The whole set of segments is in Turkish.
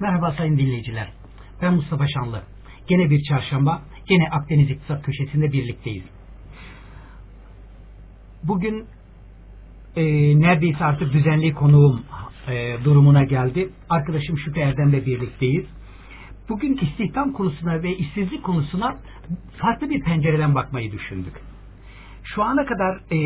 Merhaba sayın dinleyiciler. Ben Mustafa Şanlı. Gene bir çarşamba, gene Akdeniz İktisat Köşesi'nde birlikteyiz. Bugün e, neredeyse artık düzenli konuğum e, durumuna geldi. Arkadaşım Şükrü Erdem'le birlikteyiz. Bugün istihdam konusuna ve işsizlik konusuna farklı bir pencereden bakmayı düşündük. Şu ana kadar e,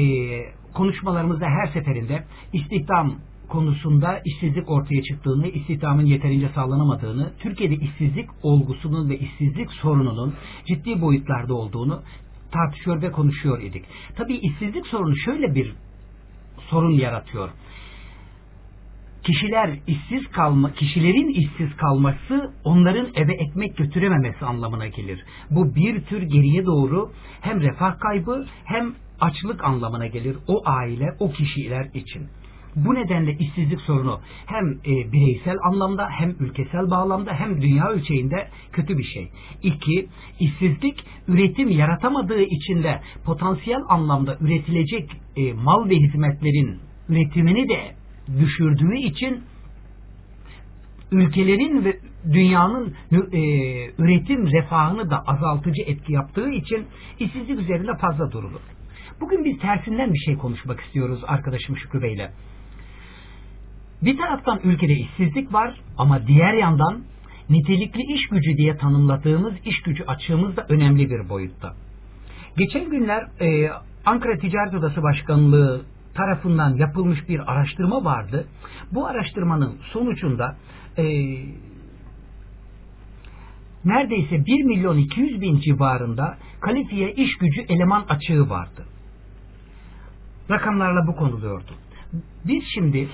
konuşmalarımızda her seferinde istihdam konusunda işsizlik ortaya çıktığını, istihdamın yeterince sağlanamadığını, Türkiye'de işsizlik olgusunun ve işsizlik sorununun ciddi boyutlarda olduğunu tartışıyor ve konuşuyor idik. Tabii işsizlik sorunu şöyle bir sorun yaratıyor. Kişiler işsiz kalma, kişilerin işsiz kalması onların eve ekmek götürememesi anlamına gelir. Bu bir tür geriye doğru hem refah kaybı hem açlık anlamına gelir o aile, o kişiler için. Bu nedenle işsizlik sorunu hem e, bireysel anlamda hem ülkesel bağlamda hem dünya ölçeğinde kötü bir şey. İki, işsizlik üretim yaratamadığı için de potansiyel anlamda üretilecek e, mal ve hizmetlerin üretimini de düşürdüğü için ülkelerin ve dünyanın e, üretim refahını da azaltıcı etki yaptığı için işsizlik üzerinde fazla durulur. Bugün biz tersinden bir şey konuşmak istiyoruz arkadaşım Şükrü Bey'le. Bir taraftan ülkede işsizlik var ama diğer yandan nitelikli iş gücü diye tanımladığımız iş gücü açığımız da önemli bir boyutta. Geçen günler e, Ankara Ticaret Odası Başkanlığı tarafından yapılmış bir araştırma vardı. Bu araştırmanın sonucunda e, neredeyse 1 milyon 200 bin civarında kalifiye iş gücü eleman açığı vardı. Rakamlarla bu konuluyordu. Biz şimdi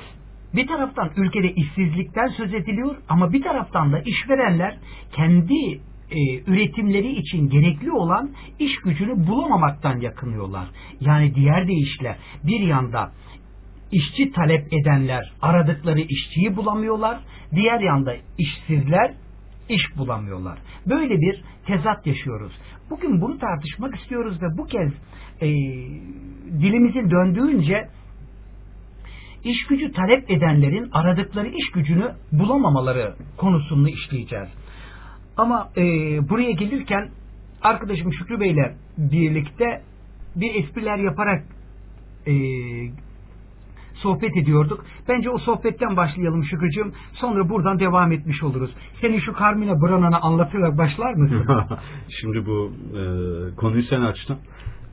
bir taraftan ülkede işsizlikten söz ediliyor ama bir taraftan da işverenler kendi e, üretimleri için gerekli olan iş gücünü bulamamaktan yakınıyorlar. Yani diğer deyişle bir yanda işçi talep edenler aradıkları işçiyi bulamıyorlar. Diğer yanda işsizler iş bulamıyorlar. Böyle bir tezat yaşıyoruz. Bugün bunu tartışmak istiyoruz ve bu kez e, dilimizin döndüğünce iş gücü talep edenlerin aradıkları iş gücünü bulamamaları konusunu işleyeceğiz. Ama e, buraya gelirken arkadaşım Şükrü Bey ile birlikte bir espriler yaparak e, sohbet ediyorduk. Bence o sohbetten başlayalım Şükrücüğüm. Sonra buradan devam etmiş oluruz. Senin şu Carmina Brana'nı anlatarak başlar mısın? Şimdi bu e, konuyu sen açtın.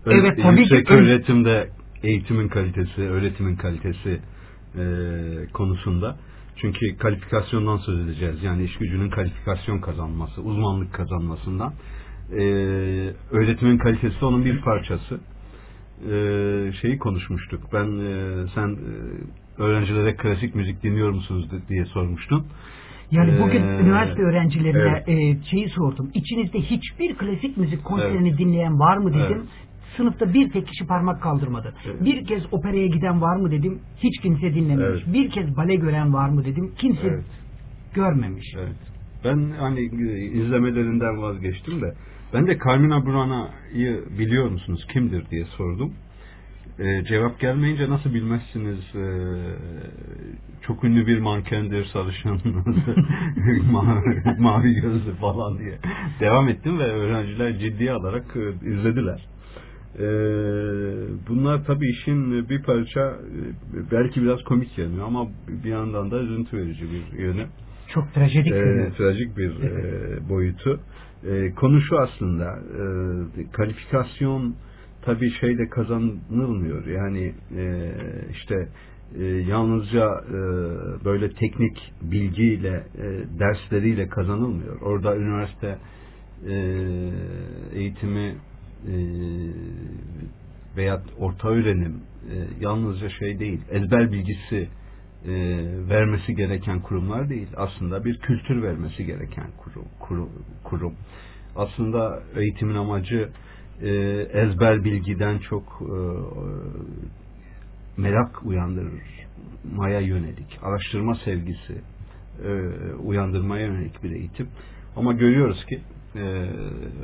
Evet tabii Yüksek ki. öğretimde eğitimin kalitesi, öğretimin kalitesi e, konusunda. Çünkü kalifikasyondan söz edeceğiz. Yani iş gücünün kalifikasyon kazanması, uzmanlık kazanmasından. E, öğretimin kalitesi onun bir parçası. E, şeyi konuşmuştuk. Ben e, sen e, öğrencilere klasik müzik dinliyor musunuz diye sormuştun. Yani bugün Ee, üniversite öğrencilerine evet. e, şeyi sordum. İçinizde hiçbir klasik müzik konserini Evet. dinleyen var mı dedim. Sınıfta bir tek kişi parmak kaldırmadı. Evet. Bir kez operaya giden var mı dedim. Hiç kimse dinlememiş. Evet. Bir kez bale gören var mı dedim. Kimse Evet. görmemiş. Evet. Ben hani izlemelerinden vazgeçtim de ben de Carmina Burana'yı biliyor musunuz kimdir diye sordum. Ee, cevap gelmeyince nasıl bilmezsiniz ee, çok ünlü bir mankendir sarışın mavi, mavi gözlü falan diye devam ettim ve öğrenciler ciddiye alarak e, izlediler. Ee, bunlar tabii işin bir parça e, belki biraz komik yanı ama bir yandan da üzüntü verici bir yönü Çok trajedik e, yönü. trajik bir e, boyutu. E, konu şu aslında e, kalifikasyon tabii şeyle kazanılmıyor. Yani e, işte e, yalnızca e, böyle teknik bilgiyle e, dersleriyle kazanılmıyor. Orada üniversite e, eğitimi e, veya orta öğrenim e, yalnızca şey değil, ezber bilgisi e, vermesi gereken kurumlar değil. Aslında bir kültür vermesi gereken kurum. kurum. Aslında eğitimin amacı e, ezber bilgiden çok merak uyandırmaya yönelik, araştırma sevgisi uyandırmaya yönelik bir eğitim. Ama görüyoruz ki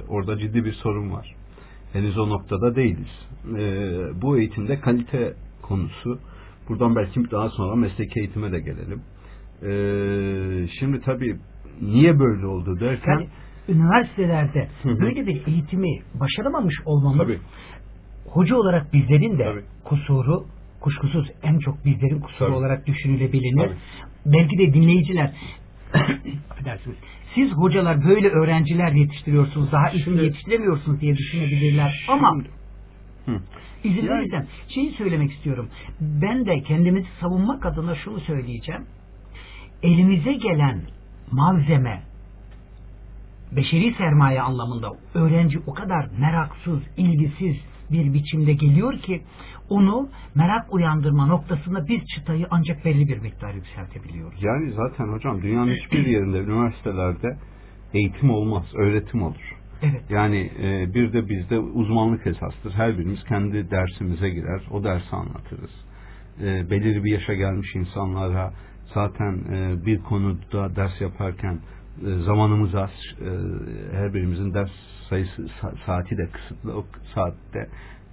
orada ciddi bir sorun var. Henüz o noktada değiliz. E, bu eğitimde kalite konusu Buradan belki daha sonra mesleki eğitime de gelelim. Ee, şimdi tabii niye böyle oldu derken Yani üniversitelerde böyle bir eğitimi başaramamış olmamız Tabii. hoca olarak bizlerin de Tabii. kusuru kuşkusuz en çok bizlerin kusuru Tabii. olarak düşünülebilir. Belki de dinleyiciler affedersiniz. Siz hocalar böyle öğrenciler yetiştiriyorsunuz. Daha iyisini Şimdi- yetiştiremiyorsunuz diye düşünebilirler. Ama Hı. İzin Yani- verirsen şeyi söylemek istiyorum. Ben de kendimizi savunmak adına şunu söyleyeceğim. Elimize gelen malzeme beşeri sermaye anlamında öğrenci o kadar meraksız, ilgisiz bir biçimde geliyor ki onu merak uyandırma noktasında biz çıtayı ancak belli bir miktar yükseltebiliyoruz. Yani zaten hocam dünyanın hiçbir yerinde üniversitelerde eğitim olmaz, öğretim olur. Evet. Yani e, bir de bizde uzmanlık esastır. Her birimiz kendi dersimize girer, o dersi anlatırız. E, belirli bir yaşa gelmiş insanlara zaten e, bir konuda ders yaparken zamanımız az, e, her birimizin ders sayısı sa- saati de kısıtlı. O saatte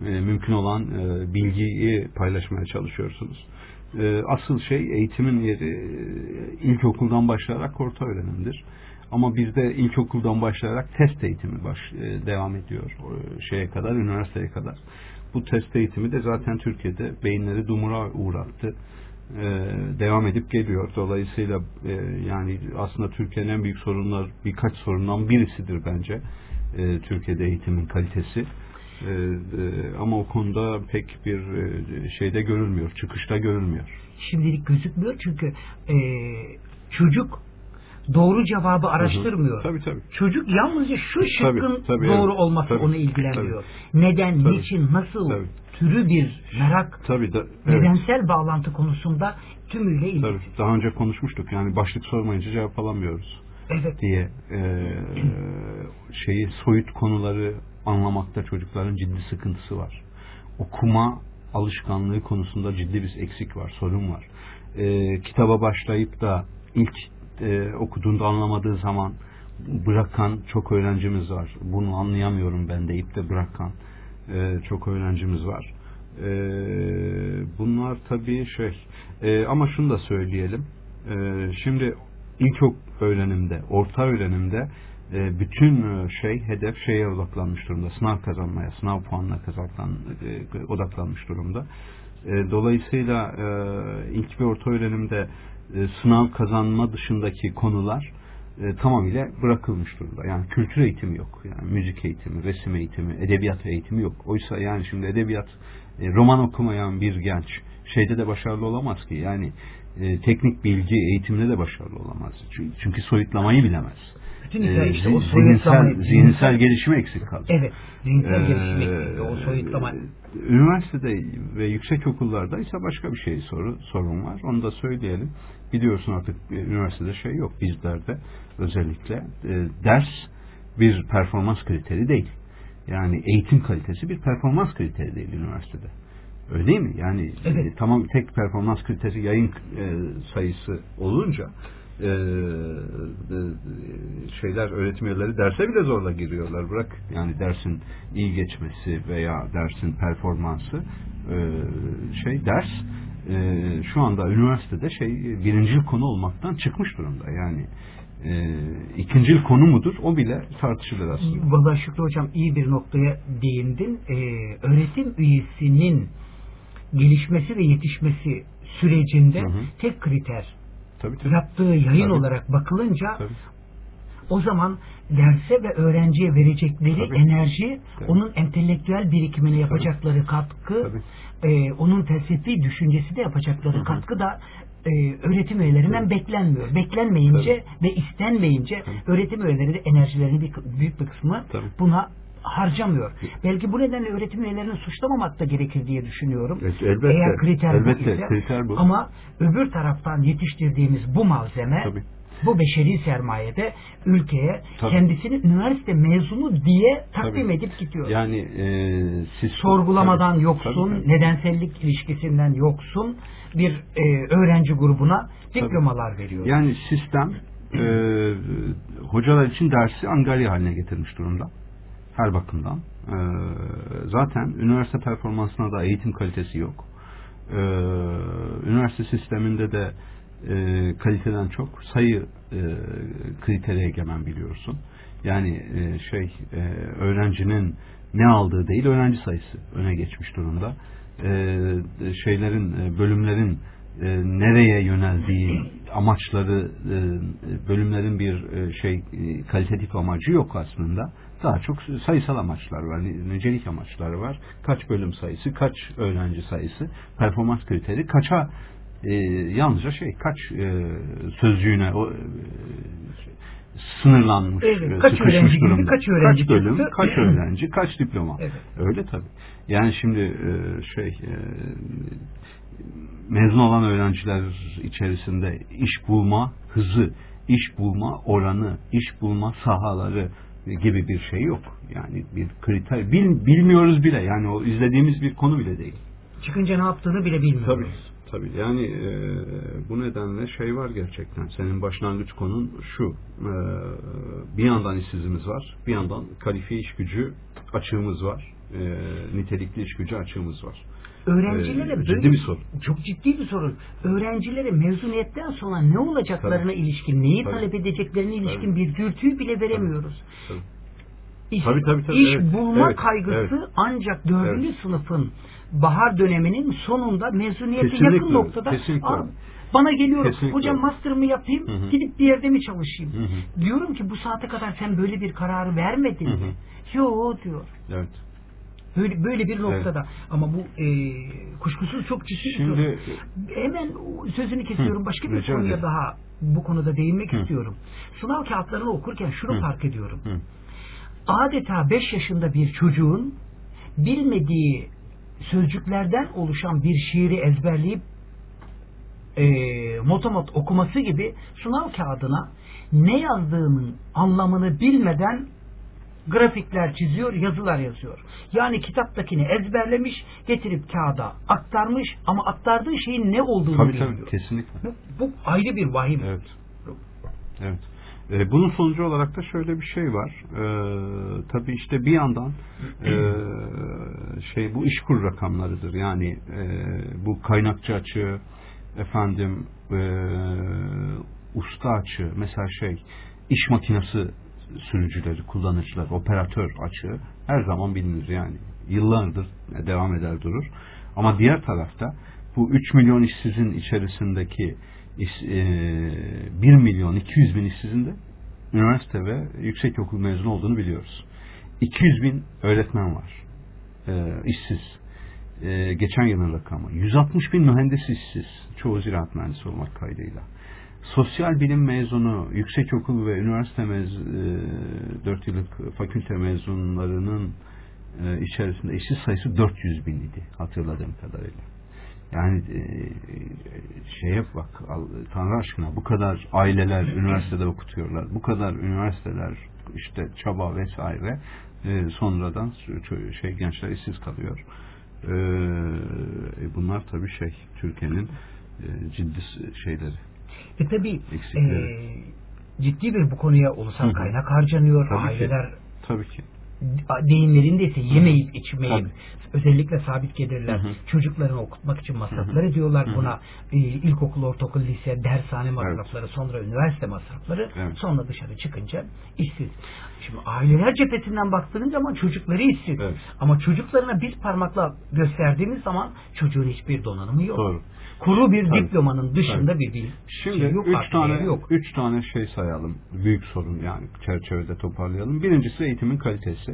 e, mümkün olan e, bilgiyi paylaşmaya çalışıyorsunuz. E, asıl şey eğitimin yeri e, ilkokuldan başlayarak orta öğrenimdir. Ama bizde ilkokuldan başlayarak test eğitimi baş, e, devam ediyor e, şeye kadar, üniversiteye kadar. Bu test eğitimi de zaten Türkiye'de beyinleri dumura uğrattı. E, devam edip geliyor. Dolayısıyla e, yani aslında Türkiye'nin en büyük sorunlar birkaç sorundan birisidir bence. E, Türkiye'de eğitimin kalitesi. E, e, ama o konuda pek bir e, şeyde görülmüyor, çıkışta görülmüyor. Şimdilik gözükmüyor çünkü e, çocuk doğru cevabı araştırmıyor. Tabii tabii. Çocuk yalnızca şu Tabii, şıkkın tabii, doğru evet. olması Tabii, onu ilgilendiriyor. Neden, Tabii. niçin, nasıl Tabii. Türü bir merak, Tabii da, evet. nedensel bağlantı konusunda tümüyle ilgili. Tabii, daha önce konuşmuştuk yani başlık sormayınca cevap alamıyoruz Evet. diye e, şeyi soyut konuları anlamakta çocukların ciddi sıkıntısı var. Okuma alışkanlığı konusunda ciddi bir eksik var, sorun var. E, kitaba başlayıp da ilk e, okuduğunda anlamadığı zaman bırakan çok öğrencimiz var. Bunu anlayamıyorum ben deyip de bırakan e, çok öğrencimiz var. E, bunlar tabii şey e, ama şunu da söyleyelim. E, şimdi ilkok öğrenimde, orta öğrenimde e, bütün e, şey hedef şeye odaklanmış durumda. Sınav kazanmaya, sınav puanına kazanlan, e, odaklanmış durumda. E, dolayısıyla e, ilk ve orta öğrenimde e, sınav kazanma dışındaki konular e, tamamıyla bırakılmış durumda. Yani kültür eğitimi yok. Yani müzik eğitimi, resim eğitimi, edebiyat eğitimi yok. Oysa yani şimdi edebiyat e, roman okumayan bir genç şeyde de başarılı olamaz ki. Yani e, teknik bilgi eğitiminde de başarılı olamaz. Çünkü, çünkü soyutlamayı bilemez. Bütün E, hikaye işte o zihinsel, zihinsel gelişimi eksik kalır. Evet. Zihinsel Ee, gelişim eksikliği, o soyutlama. Üniversitede ve yüksek okullarda ise başka bir şey soru, sorun var. Onu da söyleyelim. Biliyorsun artık e, üniversitede şey yok bizlerde özellikle. E, ders bir performans kriteri değil. Yani eğitim kalitesi bir performans kriteri değil üniversitede. Öyle değil mi? Yani Evet. e, tamam tek performans kriteri yayın e, sayısı olunca e, e, şeyler öğretim üyeleri derse bile zorla giriyorlar. Bırak yani dersin iyi geçmesi veya dersin performansı e, şey ders e, şu anda üniversitede şey birincil konu olmaktan çıkmış durumda. Yani e, ikincil konu mudur? O bile tartışılır aslında. Valla Şükrü Hocam iyi bir noktaya değindin. Ee, öğretim üyesinin gelişmesi ve yetişmesi sürecinde Hı hı. tek kriter Tabii tabii. yaptığı yayın Tabii. olarak bakılınca Tabii. o zaman derse ve öğrenciye verecekleri Tabii. enerji, Tabii. onun entelektüel birikimine yapacakları katkı, Tabii. e, onun felsefi düşüncesi de yapacakları Hı hı. katkı da e, öğretim üyelerinden beklenmiyor. Beklenmeyince ve istenmeyince Tabii. öğretim üyeleri de enerjilerinin bir, büyük bir kısmı Tabii. buna harcamıyor. Belki bu nedenle öğretim üyelerini suçlamamak da gerekir diye düşünüyorum. Evet, elbette. Eğer kriter Elbette, bu ise. kriter bu. Ama öbür taraftan yetiştirdiğimiz bu malzeme Tabii. Bu beşeri sermayede ülkeye Tabii. kendisini üniversite mezunu diye takdim Tabii. edip gidiyor. Yani e, siz Sorgulamadan Tabii, yoksun, tabii, tabii. nedensellik ilişkisinden yoksun bir e, öğrenci grubuna diplomalar veriyor. Yani sistem e, hocalar için dersi angarya haline getirmiş durumda. Her bakımdan. E, zaten üniversite performansına da eğitim kalitesi yok. E, üniversite sisteminde de e, kaliteden çok sayı e, kriteri egemen biliyorsun. Yani e, şey e, öğrencinin ne aldığı değil öğrenci sayısı öne geçmiş durumda. E, şeylerin e, bölümlerin e, nereye yöneldiği amaçları e, bölümlerin bir e, şey e, kalitatif amacı yok aslında. Daha çok sayısal amaçlar var, nicelik amaçları var. Kaç bölüm sayısı, kaç öğrenci sayısı, performans kriteri, kaça e, yalnızca şey kaç e, sözcüğüne o, e, sınırlanmış, evet, e, kaç sıkışmış öğrenci durumda. Gibi, kaç öğrenci kaç bölüm, çıktı? kaç öğrenci, kaç diploma. Evet. Öyle tabii. Yani şimdi e, şey e, mezun olan öğrenciler içerisinde iş bulma hızı, iş bulma oranı, iş bulma sahaları gibi bir şey yok. Yani bir kriter bil, bilmiyoruz bile. Yani o izlediğimiz bir konu bile değil. Çıkınca ne yaptığını bile bilmiyoruz. Tabii. Tabii yani e, bu nedenle şey var gerçekten. Senin başlangıç konun şu. E, bir yandan işsizimiz var. Bir yandan kalifiye iş gücü açığımız var. E, nitelikli iş gücü açığımız var. Öğrencilere Ee, ciddi bir sorun. Çok ciddi bir sorun. Öğrencilere mezuniyetten sonra ne olacaklarına Tabii. ilişkin, neyi Tabii. talep edeceklerine ilişkin Tabii. bir dürtüyü bile veremiyoruz. Tabii. İş, Tabii, tabii, tabii, iş evet. bulma Evet, kaygısı evet. ancak dördüncü Evet. sınıfın bahar döneminin sonunda mezuniyete Kesinlikle yakın noktada kesinlikle "Aa, öyle. bana geliyorum Kesinlikle hocam master'ımı yapayım Hı hı. gidip bir yerde mi çalışayım? Hı hı. Diyorum ki bu saate kadar sen böyle bir kararı vermedin Hı hı. mi? Yo diyor. Evet. Böyle, böyle bir noktada. Ama bu e, kuşkusuz çok ciddi bir Şimdi. Hemen sözünü kesiyorum. Hı, Başka bir konuya ederim. daha bu konuda değinmek Hı. istiyorum. Sınav kağıtlarını okurken şunu Hı. fark ediyorum. Hı. Adeta 5 yaşında bir çocuğun bilmediği sözcüklerden oluşan bir şiiri ezberleyip e, motomot okuması gibi sınav kağıdına ne yazdığının anlamını bilmeden grafikler çiziyor, yazılar yazıyor. Yani kitaptakini ezberlemiş, getirip kağıda aktarmış ama aktardığı şeyin ne olduğunu tabii bilmiyor. tabii kesinlikle. Bu, ayrı bir vahim. Evet. Evet. E, bunun sonucu olarak da şöyle bir şey var. E, tabii işte bir yandan e, şey bu işkur rakamlarıdır. Yani e, bu kaynakçı açığı, efendim e, usta açığı, mesela şey iş makinesi sürücüleri, kullanıcılar, operatör açığı her zaman bilinir yani. Yıllardır devam eder durur. Ama diğer tarafta bu 3 milyon işsizin içerisindeki iş- e, 1 milyon 200 bin işsizin de üniversite ve yüksekokul mezunu olduğunu biliyoruz. 200 bin öğretmen var. E, işsiz. E, geçen yılın rakamı. 160 bin mühendis işsiz. Çoğu ziraat mühendisi olmak kaydıyla. Sosyal bilim mezunu, yüksekokul ve üniversite mez, e, 4 yıllık fakülte mezunlarının e, içerisinde işsiz sayısı 400 bin idi hatırladığım kadarıyla. Yani e, şeye bak Tanrı aşkına bu kadar aileler üniversitede okutuyorlar. Bu kadar üniversiteler işte çaba vesaire e, sonradan şey gençler işsiz kalıyor. E, e, bunlar tabii şey Türkiye'nin e, ciddi şeyleri. E tabi Eksikleri. ciddi bir bu konuya ulusal kaynak harcanıyor. Tabii ki. Aileler Tabii ki. Deyimlerinde ise yemeyip içmeyip Tabii. özellikle sabit gelirler Hı hı. çocuklarını okutmak için masrafları diyorlar Hı hı. buna e, ilkokul, ortaokul, lise, dershane masrafları sonra üniversite masrafları Evet. sonra dışarı çıkınca işsiz. Şimdi aileler cephesinden baktığınız zaman çocukları işsiz. Evet. Ama çocuklarına bir parmakla gösterdiğimiz zaman çocuğun hiçbir donanımı yok. Doğru. Kuru bir Tabii. diplomanın dışında bir bil Şimdi şey yok, üç tane yok. üç tane şey sayalım. Büyük sorun yani çerçevede toparlayalım. Birincisi eğitimin kalitesi.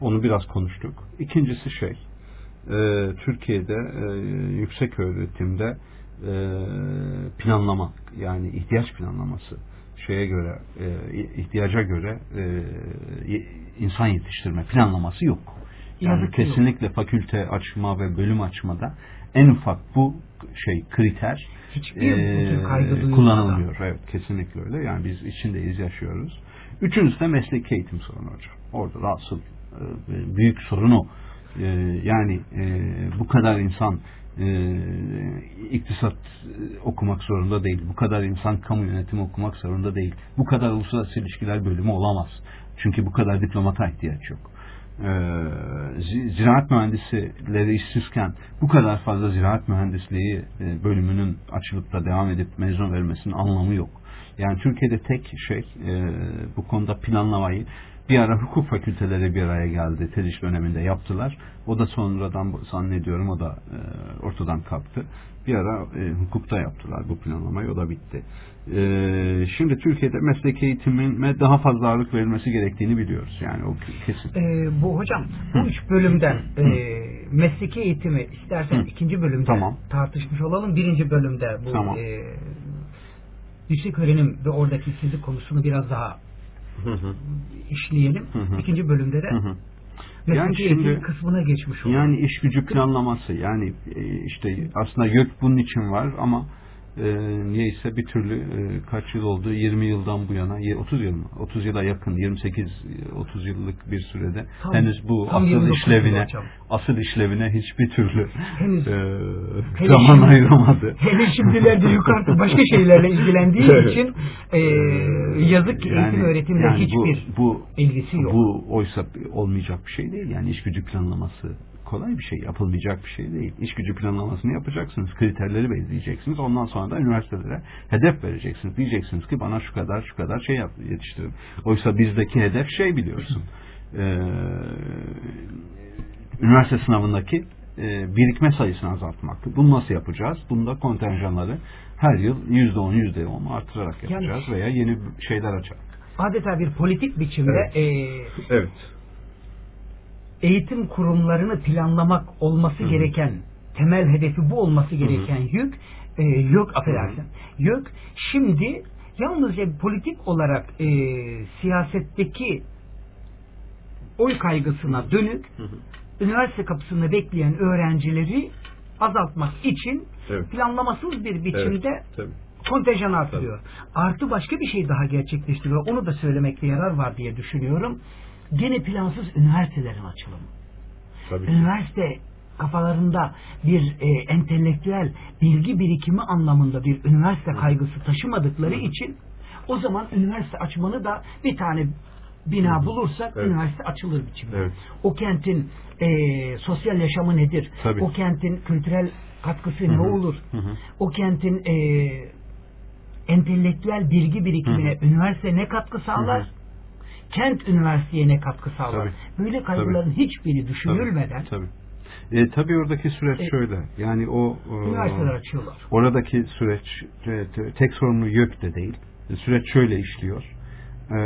Onu biraz konuştuk. İkincisi şey e, Türkiye'de e, yüksek öğretimde e, planlama yani ihtiyaç planlaması şeye göre e, ihtiyaca göre e, insan yetiştirme planlaması yok. Yani Yazık yok. kesinlikle fakülte açma ve bölüm açmada en ufak bu şey kriter Hiçbir e, kullanılmıyor. Evet kesinlikle öyle. Yani biz içindeyiz yaşıyoruz. Üçüncüsü de mesleki eğitim sorunu hocam. Orada e, büyük sorun o. E, yani e, bu kadar insan e, iktisat okumak zorunda değil. Bu kadar insan kamu yönetimi okumak zorunda değil. Bu kadar uluslararası ilişkiler bölümü olamaz. Çünkü bu kadar diplomata ihtiyaç yok. ziraat mühendisleri işsizken bu kadar fazla ziraat mühendisliği bölümünün açılıp da devam edip mezun vermesinin anlamı yok. Yani Türkiye'de tek şey bu konuda planlamayı bir ara hukuk fakülteleri bir araya geldi. TEDİŞ döneminde yaptılar. O da sonradan zannediyorum o da e, ortadan kalktı. Bir ara e, hukukta yaptılar bu planlamayı. O da bitti. E, şimdi Türkiye'de meslek eğitimine daha fazla ağırlık verilmesi gerektiğini biliyoruz. Yani o kesin. E, bu hocam bu üç bölümden e, mesleki eğitimi istersen Hı. ikinci bölümde tamam. tartışmış olalım. Birinci bölümde bu tamam. e, yüksek öğrenim ve oradaki işsizlik konusunu biraz daha hı hı. işleyelim. Hı hı. İkinci bölümde de hı hı. yani şimdi, kısmına geçmiş olalım. Yani iş gücü planlaması yani e, işte aslında YÖK bunun için var ama e, niyeyse bir türlü e, kaç yıl oldu 20 yıldan bu yana 30 yıl mı 30 yıla yakın 28 30 yıllık bir sürede tam, henüz bu asıl işlevine asıl işlevine hiçbir türlü henüz, e, zaman şimdi, ayıramadı. Hele şimdilerde yukarıda başka şeylerle ilgilendiği evet. için e, yazık ki yani, eğitim öğretimle yani hiçbir bu, bu, ilgisi yok. Bu oysa olmayacak bir şey değil. Yani gücü planlaması kolay bir şey, yapılmayacak bir şey değil. İş gücü planlamasını yapacaksınız, kriterleri belirleyeceksiniz. Ondan sonra da üniversitelere hedef vereceksiniz. Diyeceksiniz ki bana şu kadar şu kadar şey yap, yetiştirin. Oysa bizdeki hedef şey biliyorsun. Ee, üniversite sınavındaki e, birikme sayısını azaltmak. Bunu nasıl yapacağız? Bunda kontenjanları her yıl yüzde on, yüzde on artırarak yapacağız yani, veya yeni şeyler açarak. Adeta bir politik biçimde evet. E, evet eğitim kurumlarını planlamak olması Hı-hı. gereken temel hedefi bu olması gereken Hı-hı. yük e, yok affedersin. Yük şimdi yalnızca politik olarak e, siyasetteki oy kaygısına dönük Hı-hı. üniversite kapısında bekleyen öğrencileri azaltmak için evet. planlamasız bir biçimde evet. kontenjan artırıyor. Tabii. Artı başka bir şey daha gerçekleştiriyor. Onu da söylemekte yarar var diye düşünüyorum gene plansız üniversitelerin açılımı. Tabii. Üniversite kafalarında bir e, entelektüel bilgi birikimi anlamında bir üniversite kaygısı taşımadıkları Hı. için o zaman üniversite açmanı da bir tane bina bulursak evet. üniversite açılır biçimde. Evet. O kentin e, sosyal yaşamı nedir? Tabii. O kentin kültürel katkısı Hı-hı. ne olur? Hı-hı. O kentin e, entelektüel bilgi birikimine Hı-hı. üniversite ne katkı sağlar? Hı-hı kent üniversiteye ne katkı sağlar? Tabii. Böyle kaygıların tabii. hiçbiri düşünülmeden tabii. tabii. E, tabii oradaki süreç e, şöyle. Yani o üniversiteler açıyorlar. Oradaki süreç e, tek sorumlu YÖK de değil. E, süreç şöyle işliyor. E,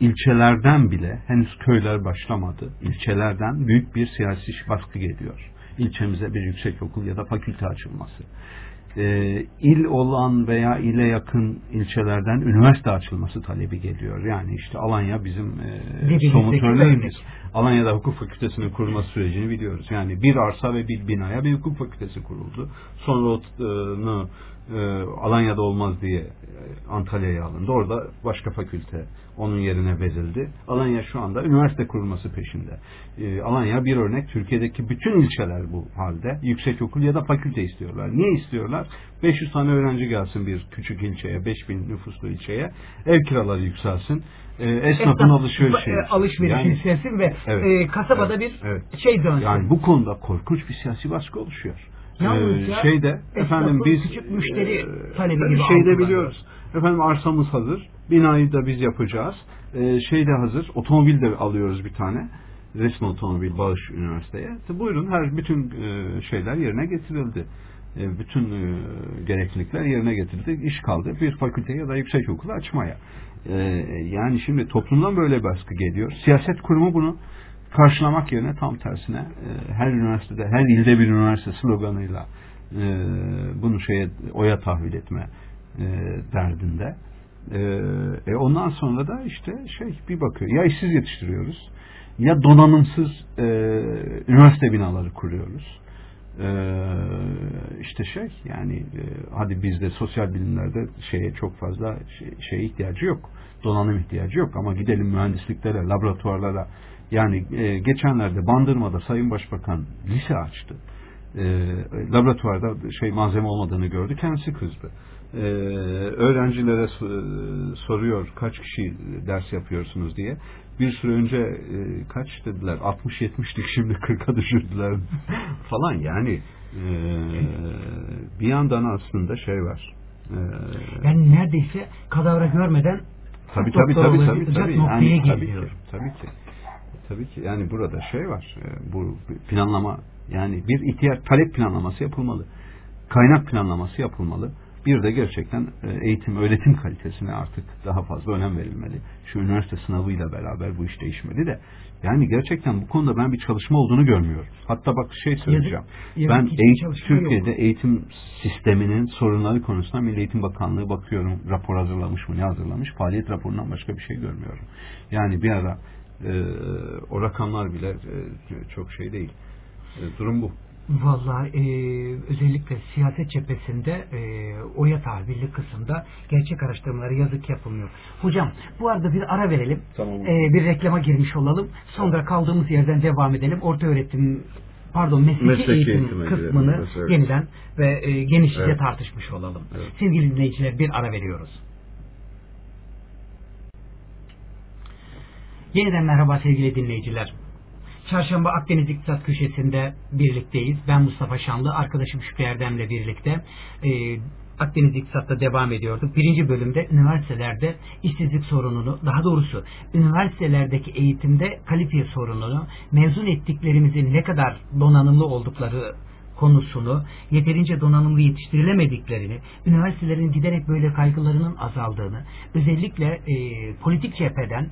ilçelerden bile henüz köyler başlamadı. İlçelerden büyük bir siyasi baskı geliyor. İlçemize bir yüksek okul ya da fakülte açılması e, il olan veya ile yakın ilçelerden üniversite açılması talebi geliyor. Yani işte Alanya bizim e, somut örneğimiz. Alanya'da hukuk fakültesinin kurulması sürecini biliyoruz. Yani bir arsa ve bir binaya bir hukuk fakültesi kuruldu. Sonra onu e, Alanya'da olmaz diye e, Antalya'ya alındı. Orada başka fakülte onun yerine verildi. Alanya şu anda üniversite kurulması peşinde. E, Alanya bir örnek. Türkiye'deki bütün ilçeler bu halde. Yüksek okul ya da fakülte istiyorlar. Niye istiyorlar? 500 tane öğrenci gelsin bir küçük ilçeye, 5000 nüfuslu ilçeye. Ev kiraları yükselsin. E, esnafın alışverişi. E, alışveriş yani, yükselsin ve evet, e, kasabada evet, bir evet. şey dönsün. Yani bu konuda korkunç bir siyasi baskı oluşuyor. Yalnızca ee, şeyde efendim biz küçük müşteri e, talebi gibi şeyde biliyoruz. Efendim arsamız hazır. Binayı da biz yapacağız. Ee, şey de hazır. Otomobil de alıyoruz bir tane. Resmi otomobil bağış üniversiteye. Buyurun her bütün e, şeyler yerine getirildi. E, bütün gereklilikler yerine getirildi. İş kaldı bir fakülte ya da yüksek okulu açmaya. Yani şimdi toplumdan böyle baskı geliyor. Siyaset kurumu bunu karşılamak yerine tam tersine e, her üniversitede, her ilde bir üniversite sloganıyla e, bunu şeye oya tahvil etme e, derdinde. E, e, ondan sonra da işte şey bir bakıyor. Ya işsiz yetiştiriyoruz ya donanımsız e, üniversite binaları kuruyoruz. E, işte şey yani e, hadi bizde sosyal bilimlerde şeye çok fazla şey, şeye ihtiyacı yok. Donanım ihtiyacı yok ama gidelim mühendisliklere, laboratuvarlara yani e, geçenlerde Bandırma'da Sayın Başbakan lise açtı. E, laboratuvarda şey malzeme olmadığını gördü. Kendisi kızdı. e, öğrencilere soruyor kaç kişi ders yapıyorsunuz diye. Bir süre önce e, kaç dediler 60-70'lik şimdi 40'a düşürdüler falan yani e, bir yandan aslında şey var. E, yani neredeyse kadavra görmeden tabii tabii tabii tabii tabii yani, tabii ki tabii ki tabii ki yani burada şey var e, bu planlama yani bir ihtiyaç talep planlaması yapılmalı kaynak planlaması yapılmalı bir de gerçekten e, eğitim, öğretim kalitesine artık daha fazla önem verilmeli. Şu üniversite sınavıyla beraber bu iş değişmeli de. Yani gerçekten bu konuda ben bir çalışma olduğunu görmüyorum. Hatta bak şey söyleyeceğim. Yazık, ben eğitim, Türkiye'de yok. eğitim sisteminin sorunları konusunda Milli Eğitim Bakanlığı bakıyorum rapor hazırlamış mı ne hazırlamış. Faaliyet raporundan başka bir şey görmüyorum. Yani bir ara e, o rakamlar bile e, çok şey değil. E, durum bu. Vallahi e, özellikle siyaset cephesinde e, oya tabirli kısımda gerçek araştırmaları yazık yapılmıyor. Hocam bu arada bir ara verelim. Tamam. E, bir reklama girmiş olalım. Sonra kaldığımız yerden devam edelim. Orta öğretim pardon mesleki, mesleki eğitim kısmını girelim, yeniden ve e, genişçe evet. tartışmış olalım. Evet. Sevgili dinleyiciler bir ara veriyoruz. Yeniden merhaba sevgili dinleyiciler. Çarşamba Akdeniz İktisat Köşesi'nde birlikteyiz. Ben Mustafa Şanlı, arkadaşım Şükrü Erdem'le birlikte e, Akdeniz İktisat'ta devam ediyorduk. Birinci bölümde üniversitelerde işsizlik sorununu, daha doğrusu üniversitelerdeki eğitimde kalifiye sorununu, mezun ettiklerimizin ne kadar donanımlı oldukları konusunu, yeterince donanımlı yetiştirilemediklerini, üniversitelerin giderek böyle kaygılarının azaldığını, özellikle e, politik cepheden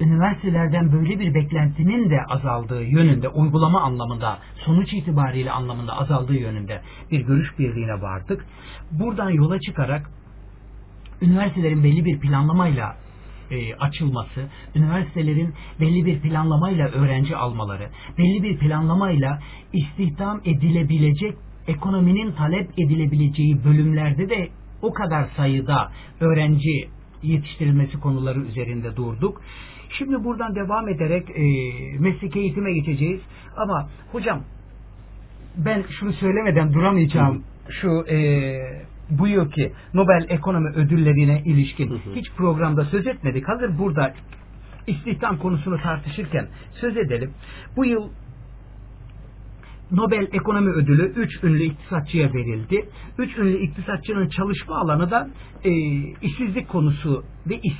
üniversitelerden böyle bir beklentinin de azaldığı yönünde, uygulama anlamında, sonuç itibariyle anlamında azaldığı yönünde bir görüş birliğine vardık. Buradan yola çıkarak üniversitelerin belli bir planlamayla e, açılması, üniversitelerin belli bir planlamayla öğrenci almaları, belli bir planlamayla istihdam edilebilecek, ekonominin talep edilebileceği bölümlerde de o kadar sayıda öğrenci yetiştirilmesi konuları üzerinde durduk. Şimdi buradan devam ederek e, mesleki eğitime geçeceğiz. Ama hocam ben şunu söylemeden duramayacağım. Şu e, bu yılki Nobel Ekonomi Ödülleri'ne ilişkin hı hı. hiç programda söz etmedik. Hazır burada istihdam konusunu tartışırken söz edelim. Bu yıl Nobel Ekonomi Ödülü 3 ünlü iktisatçıya verildi. 3 ünlü iktisatçının çalışma alanı da e, işsizlik konusu ve iş,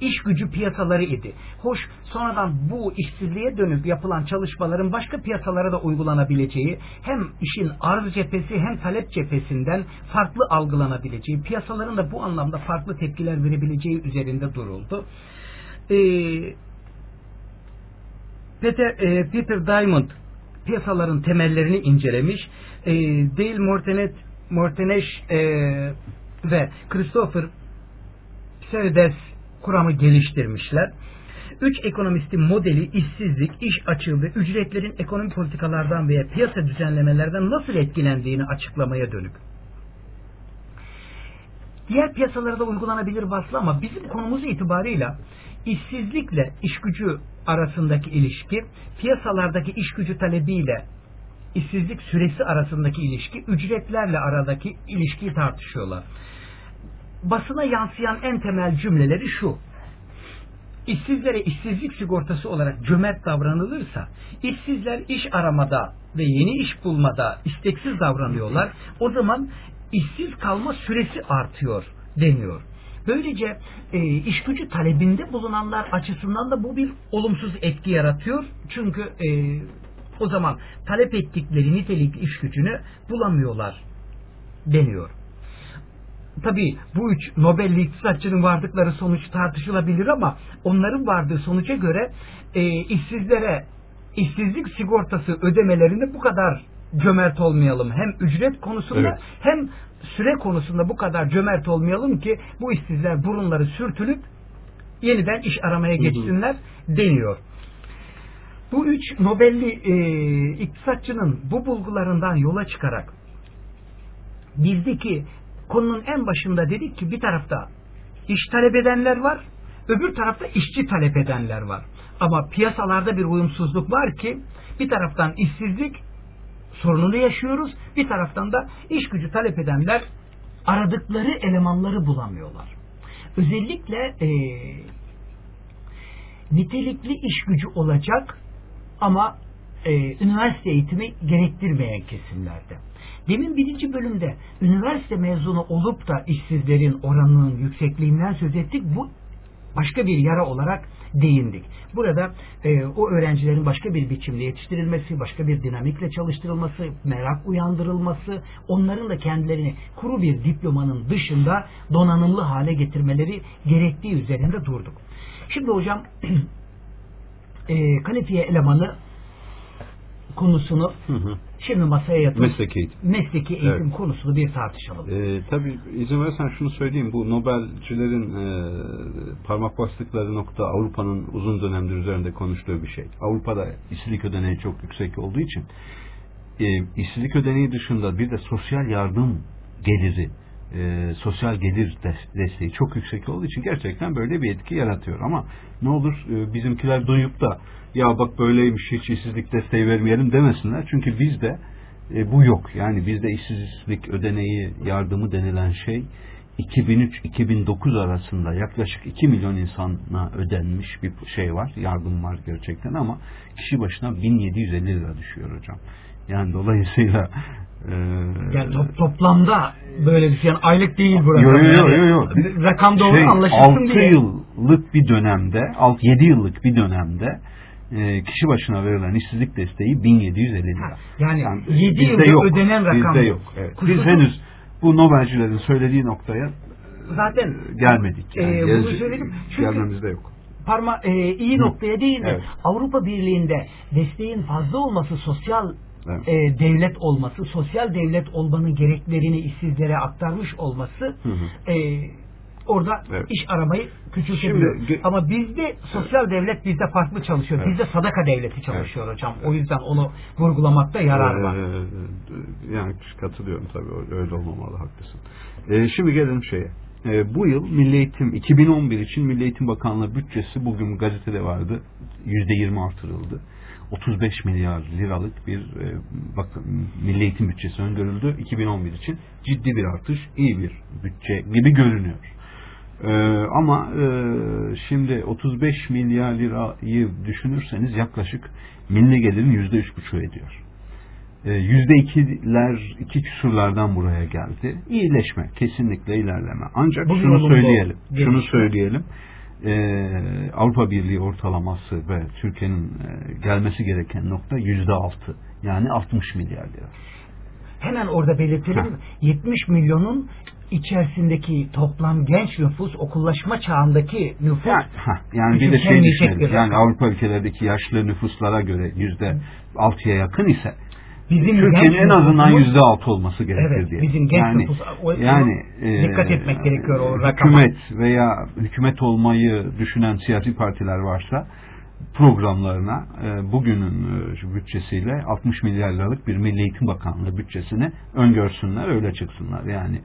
iş gücü piyasaları idi. Hoş sonradan bu işsizliğe dönüp yapılan çalışmaların başka piyasalara da uygulanabileceği hem işin arz cephesi hem talep cephesinden farklı algılanabileceği piyasaların da bu anlamda farklı tepkiler verebileceği üzerinde duruldu. Ee, Peter, e, Peter Diamond piyasaların temellerini incelemiş. E, Dale Mortenet, Morteneş e, ve Christopher Pseudes kuramı geliştirmişler. Üç ekonomistin modeli işsizlik, iş açığı ve ücretlerin ekonomi politikalardan veya piyasa düzenlemelerden nasıl etkilendiğini açıklamaya dönük. Diğer piyasalarda uygulanabilir vaslı ama bizim konumuz itibarıyla işsizlikle iş gücü arasındaki ilişki, piyasalardaki iş gücü talebiyle işsizlik süresi arasındaki ilişki, ücretlerle aradaki ilişkiyi tartışıyorlar basına yansıyan en temel cümleleri şu. İşsizlere işsizlik sigortası olarak cömert davranılırsa, işsizler iş aramada ve yeni iş bulmada isteksiz davranıyorlar. O zaman işsiz kalma süresi artıyor deniyor. Böylece e, iş gücü talebinde bulunanlar açısından da bu bir olumsuz etki yaratıyor. Çünkü e, o zaman talep ettikleri nitelikli iş gücünü bulamıyorlar deniyor. Tabi bu üç Nobel'li iktisatçının vardıkları sonuç tartışılabilir ama onların vardığı sonuca göre e, işsizlere işsizlik sigortası ödemelerinde bu kadar cömert olmayalım. Hem ücret konusunda evet. hem süre konusunda bu kadar cömert olmayalım ki bu işsizler burunları sürtülüp yeniden iş aramaya geçsinler deniyor. Bu üç Nobel'li e, iktisatçının bu bulgularından yola çıkarak bizdeki konunun en başında dedik ki bir tarafta iş talep edenler var, öbür tarafta işçi talep edenler var. Ama piyasalarda bir uyumsuzluk var ki bir taraftan işsizlik sorununu yaşıyoruz, bir taraftan da iş gücü talep edenler aradıkları elemanları bulamıyorlar. Özellikle e, nitelikli iş gücü olacak ama e, üniversite eğitimi gerektirmeyen kesimlerde. Demin birinci bölümde üniversite mezunu olup da işsizlerin oranının yüksekliğinden söz ettik. Bu başka bir yara olarak değindik. Burada e, o öğrencilerin başka bir biçimde yetiştirilmesi, başka bir dinamikle çalıştırılması, merak uyandırılması, onların da kendilerini kuru bir diplomanın dışında donanımlı hale getirmeleri gerektiği üzerinde durduk. Şimdi hocam e, kalifiye elemanı konusunu Hı hı. şimdi masaya yatırıp Mesleki eğitim. mesleki eğitim Evet. konusunu bir tartışalım. Ee, tabii izin verirsen şunu söyleyeyim. Bu Nobelcilerin e, parmak bastıkları nokta Avrupa'nın uzun dönemdir üzerinde konuştuğu bir şey. Avrupa'da işsizlik ödeneği çok yüksek olduğu için e, işsizlik ödeneği dışında bir de sosyal yardım geliri e, sosyal gelir des- desteği çok yüksek olduğu için gerçekten böyle bir etki yaratıyor. Ama ne olur e, bizimkiler duyup da ya bak böyleymiş hiç işsizlik desteği vermeyelim demesinler. Çünkü bizde e, bu yok. Yani bizde işsizlik ödeneği yardımı denilen şey 2003-2009 arasında yaklaşık 2 milyon insana ödenmiş bir şey var. Yardım var gerçekten ama kişi başına 1750 lira düşüyor hocam. Yani dolayısıyla e, Yani top- toplamda böyle bir şey. Yani aylık değil bu Yo, rakam. yo, yo, Yani yo. Rakam doğru şey, anlaşılsın 6 diye. yıllık bir dönemde, 6-7 yıllık bir dönemde e, kişi başına verilen işsizlik desteği 1750 lira. Ha, yani yedi bizde yılda yok, ödenen rakam Bizde yok. Evet. Biz Kuşkusuz- henüz bu Nobelcilerin söylediği noktaya Zaten e, gelmedik. Yani e, bunu söyledim. Çünkü gelmemizde yok. parma e, iyi noktaya değil de Evet. Avrupa Birliği'nde desteğin fazla olması sosyal Evet. e, devlet olması, sosyal devlet olmanın gereklerini işsizlere aktarmış olması Hı hı. e, orada Evet. iş aramayı küçültebiliyor. Şimdi Ama bizde sosyal devlet bizde farklı çalışıyor. Evet. Bizde sadaka devleti çalışıyor hocam. O yüzden onu vurgulamakta yarar var. Ee, yani katılıyorum tabii öyle olmamalı haklısın. Ee, şimdi gelelim şeye. Ee, bu yıl Milli Eğitim 2011 için Milli Eğitim Bakanlığı bütçesi bugün gazetede vardı. %20 artırıldı. 35 milyar liralık bir e, bak, Milli Eğitim bütçesi öngörüldü 2011 için. Ciddi bir artış, iyi bir bütçe gibi görünüyor. Ee, ama e, şimdi 35 milyar lirayı düşünürseniz yaklaşık milli gelirin yüzde üç buçuğu ediyor. Ee, Yüzde ikiler, iki küsurlardan buraya geldi. İyileşme, kesinlikle ilerleme. Ancak Bu bir şunu söyleyelim, şunu söyleyelim. Ee, Avrupa Birliği ortalaması ve Türkiye'nin e, gelmesi gereken nokta yüzde altı. Yani 60 milyar lira. Hemen orada belirtelim. Ha. 70 milyonun içerisindeki toplam genç nüfus okullaşma çağındaki nüfus Yani, ha, yani bir de şey düşünelim. Yani. Avrupa ülkelerindeki yaşlı nüfuslara göre yüzde altıya yakın ise bizim Türkiye'nin en azından yüzde altı olması gerekir Evet, diye. bizim genç yani, nüfus o- yani dikkat e, etmek gerekiyor o rakama. Hükümet veya hükümet olmayı düşünen siyasi partiler varsa programlarına e, bugünün e, bütçesiyle 60 milyar liralık bir Milli Eğitim Bakanlığı bütçesini öngörsünler öyle çıksınlar yani.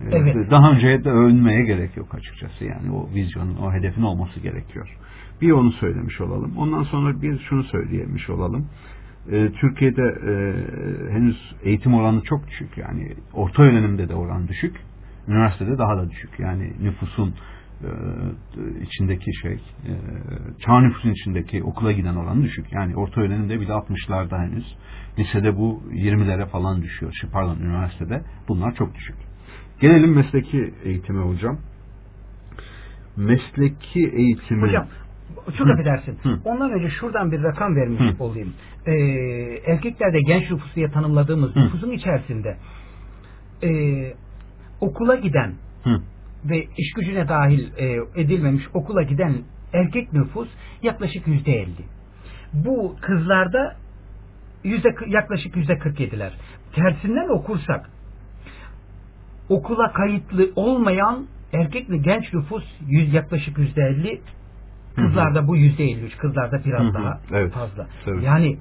e, Evet. Daha önceye de övünmeye gerek yok açıkçası yani o vizyonun o hedefin olması gerekiyor. Bir onu söylemiş olalım. Ondan sonra bir şunu söyleyemiş olalım. E, Türkiye'de e, henüz eğitim oranı çok düşük. Yani orta öğrenimde de oran düşük. Üniversitede daha da düşük. Yani nüfusun e, içindeki şey, e, çağ nüfusun içindeki okula giden oranı düşük. Yani orta öğrenimde bile 60'larda henüz. Lisede bu 20'lere falan düşüyor. Şey, pardon üniversitede bunlar çok düşük. Gelelim mesleki eğitime hocam. Mesleki eğitimi Hocam çok Hı. affedersin. Hı. Ondan önce şuradan bir rakam vermiş Hı. olayım. Ee, erkeklerde genç nüfusu diye tanımladığımız Hı. nüfusun içerisinde ee, okula giden Hı. ve iş gücüne dahil e, edilmemiş okula giden erkek nüfus yaklaşık yüzde elli. Bu kızlarda yüzde yaklaşık yüzde kırk yediler. Tersinden okursak okula kayıtlı olmayan erkek ve genç nüfus yüz, yaklaşık yüzde elli kızlarda bu yüzde elli üç kızlarda biraz Hı hı, daha evet, fazla. tabii. Yani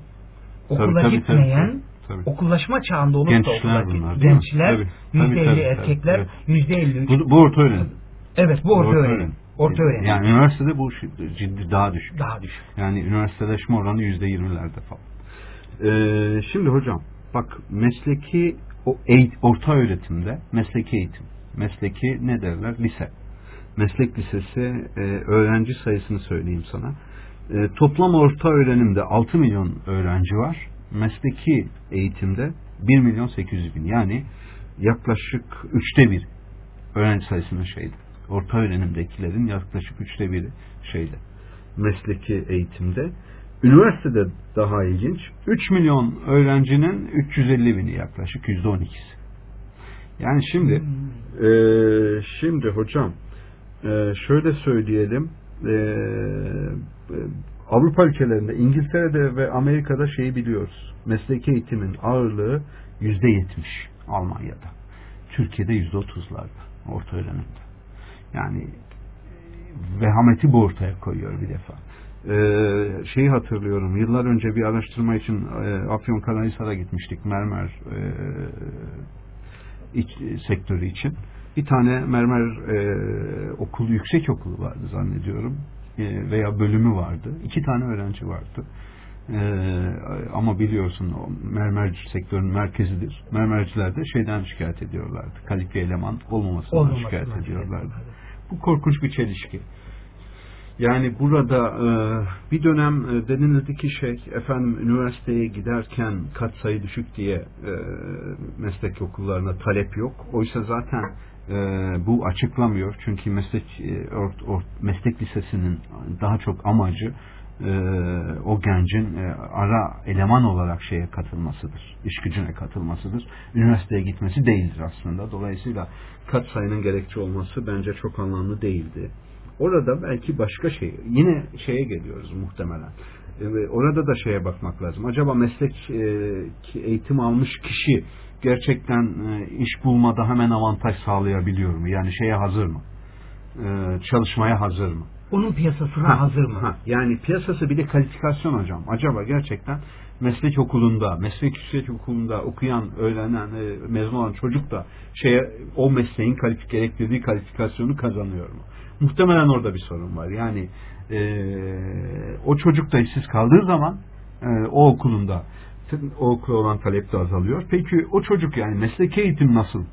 okula tabii, gitmeyen tabii, tabii. okullaşma çağında olup da Gençler okula bunlar, gençler yüzde elli erkekler yüzde elli üç Bu, bu orta öğrenim. Evet bu orta öğrenim. Orta öğrenim. Yani üniversitede bu ciddi daha düşük. Daha düşük. Yani üniversiteleşme oranı yüzde yirmilerde falan. Ee, şimdi hocam bak mesleki o eğit, orta öğretimde mesleki eğitim, mesleki ne derler? Lise. Meslek lisesi e, öğrenci sayısını söyleyeyim sana. E, toplam orta öğrenimde 6 milyon öğrenci var. Mesleki eğitimde 1 milyon 800 bin. Yani yaklaşık üçte bir öğrenci sayısının şeydi. Orta öğrenimdekilerin yaklaşık üçte biri şeyde. Mesleki eğitimde. Üniversitede daha ilginç. 3 milyon öğrencinin 350 bini yaklaşık yüzde 12'si. Yani şimdi hmm. e, şimdi hocam e, şöyle söyleyelim e, Avrupa ülkelerinde İngiltere'de ve Amerika'da şeyi biliyoruz. Mesleki eğitimin ağırlığı yüzde yetmiş Almanya'da. Türkiye'de yüzde otuzlarda orta öğrenimde. Yani vehameti bu ortaya koyuyor bir defa. Ee, şeyi hatırlıyorum. Yıllar önce bir araştırma için e, Afyonkarahisar'a gitmiştik mermer e, iç, sektörü için. Bir tane mermer e, okulu, yüksek okulu vardı zannediyorum. E, veya bölümü vardı. İki tane öğrenci vardı. Ee, ama biliyorsun o mermerci sektörün merkezidir. Mermerciler de şeyden şikayet ediyorlardı. Kalifiye eleman olmamasından Olmaması şikayet ediyorlardı. Bu korkunç bir çelişki. Yani burada e, bir dönem e, denildi ki şey efendim üniversiteye giderken kat sayı düşük diye e, meslek okullarına talep yok. Oysa zaten e, bu açıklamıyor. Çünkü meslek e, ort, meslek lisesinin daha çok amacı e, o gencin e, ara eleman olarak şeye katılmasıdır. İş gücüne katılmasıdır. Üniversiteye gitmesi değildir aslında. Dolayısıyla kat sayının gerekçe olması bence çok anlamlı değildi. Orada belki başka şey, yine şeye geliyoruz muhtemelen. Orada da şeye bakmak lazım. Acaba meslek e, eğitim almış kişi gerçekten e, iş bulmada hemen avantaj sağlayabiliyor mu? Yani şeye hazır mı? E, çalışmaya hazır mı? Onun piyasasına ha, hazır mı? Ha, yani piyasası bir de kalifikasyon hocam. Acaba gerçekten meslek okulunda, meslek yüksek okulunda okuyan, öğrenen, mezun olan çocuk da şeye o mesleğin kalifik gerektirdiği kalifikasyonu kazanıyor mu? Muhtemelen orada bir sorun var. Yani e, o çocuk da işsiz kaldığı zaman e, o okulunda o okula olan talep de azalıyor. Peki o çocuk yani mesleki eğitim nasıl